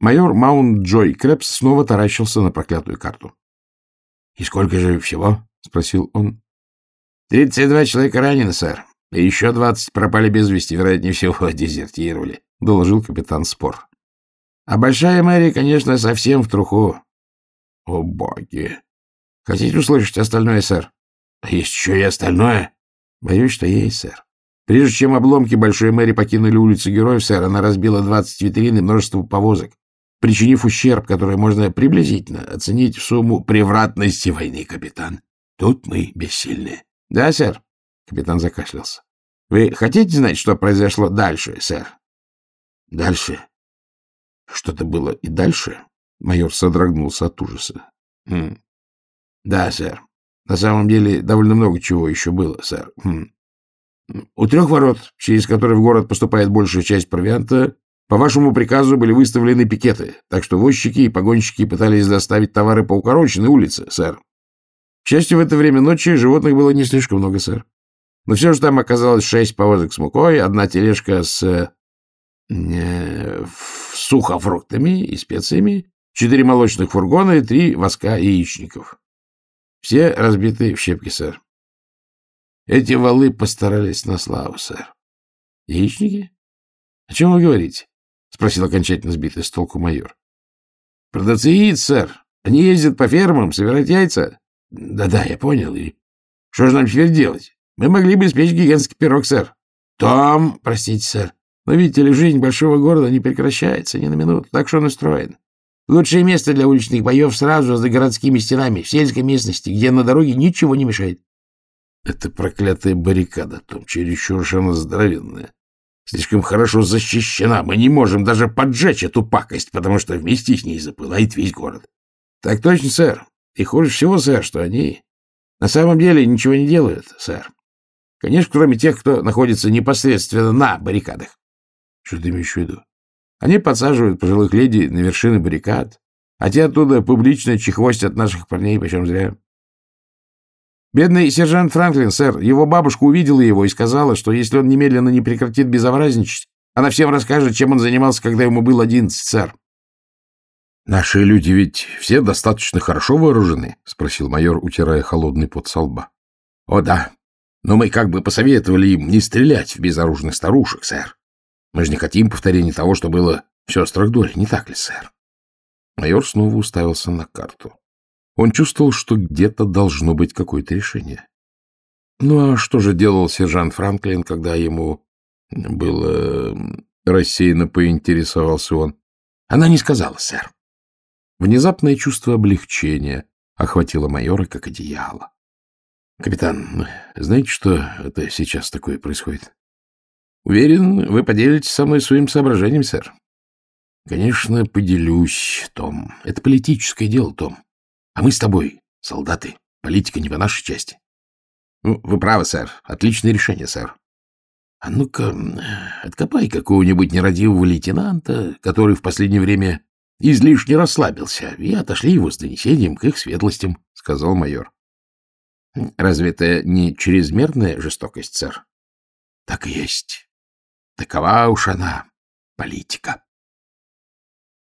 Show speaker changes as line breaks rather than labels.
Майор Маунт Джой Крепс снова таращился на проклятую карту. — И сколько же всего? — спросил он. — Тридцать два человека ранены, сэр. И еще двадцать пропали без вести, вероятнее всего, дезертировали, — доложил капитан Спор. — А Большая Мэри, конечно, совсем в труху. — О, боги! Хотите услышать остальное, сэр? — Есть еще и остальное? — Боюсь, что есть, сэр. Прежде чем обломки Большой Мэри покинули улицу Героев, сэр, она разбила двадцать витрин и множество повозок, причинив ущерб, который можно приблизительно оценить в сумму превратности войны, капитан. Тут мы бессильны. — Да, сэр. Капитан закашлялся. — Вы хотите знать, что произошло дальше, сэр? — Дальше? Что-то было и дальше? Майор содрогнулся от ужаса. Хм. — Да, сэр. На самом деле, довольно много чего еще было, сэр. Хм. У трех ворот, через которые в город поступает большая часть провианта, по вашему приказу были выставлены пикеты, так что возчики и погонщики пытались доставить товары по укороченной улице, сэр. К счастью, в это время ночи животных было не слишком много, сэр. Но все же там оказалось шесть повозок с мукой, одна тележка с э, сухофруктами и специями, четыре молочных фургона и три воска яичников. Все разбиты в щепки, сэр. Эти валы постарались на славу, сэр. — Яичники? О чем вы говорите? — спросил окончательно сбитый с толку майор. — Продавцы яиц, сэр. Они ездят по фермам, собирают яйца. Да-да, я понял. И что же нам теперь делать? Мы могли бы испечь гигантский пирог, сэр. Том, простите, сэр. Но видите ли, жизнь большого города не прекращается ни на минуту, так что он устроен. Лучшее место для уличных боев сразу за городскими стенами, в сельской местности, где на дороге ничего не мешает. Это проклятая баррикада, Том, чересчур уж она здоровенная. Слишком хорошо защищена. Мы не можем даже поджечь эту пакость, потому что вместе с ней запылает весь город. Так точно, сэр. И хуже всего, сэр, что они на самом деле ничего не делают, сэр. Конечно, кроме тех, кто находится непосредственно на баррикадах. Что ты имеешь в виду? Они подсаживают пожилых леди на вершины баррикад, а те оттуда публично чехвостят наших парней, почем зря. Бедный сержант Франклин, сэр, его бабушка увидела его и сказала, что если он немедленно не прекратит безобразничать, она всем расскажет, чем он занимался, когда ему был одиннадцать, сэр. — Наши люди ведь все достаточно хорошо вооружены? — спросил майор, утирая холодный пот со лба. — О, да. Но мы как бы посоветовали им не стрелять в безоружных старушек, сэр. Мы же не хотим повторения того, что было в сестрах Доль, не так ли, сэр? Майор снова уставился на карту. Он чувствовал, что где-то должно быть какое-то решение. Ну а что же делал сержант Франклин, когда ему было... Рассеянно поинтересовался он. Она не сказала, сэр. Внезапное чувство облегчения охватило майора, как одеяло. — Капитан, знаете, что это сейчас такое происходит? — Уверен, вы поделитесь со мной своим соображением, сэр. — Конечно, поделюсь, Том. Это политическое дело, Том. А мы с тобой, солдаты, политика не по нашей части. Ну, вы правы, сэр. Отличное решение, сэр. А ну-ка, откопай какого-нибудь нерадивого лейтенанта, который в последнее время излишне расслабился, и отошли его с донесением к их светлостям, — сказал майор. — Разве это не чрезмерная жестокость, сэр? — Так и есть. Такова уж она, политика.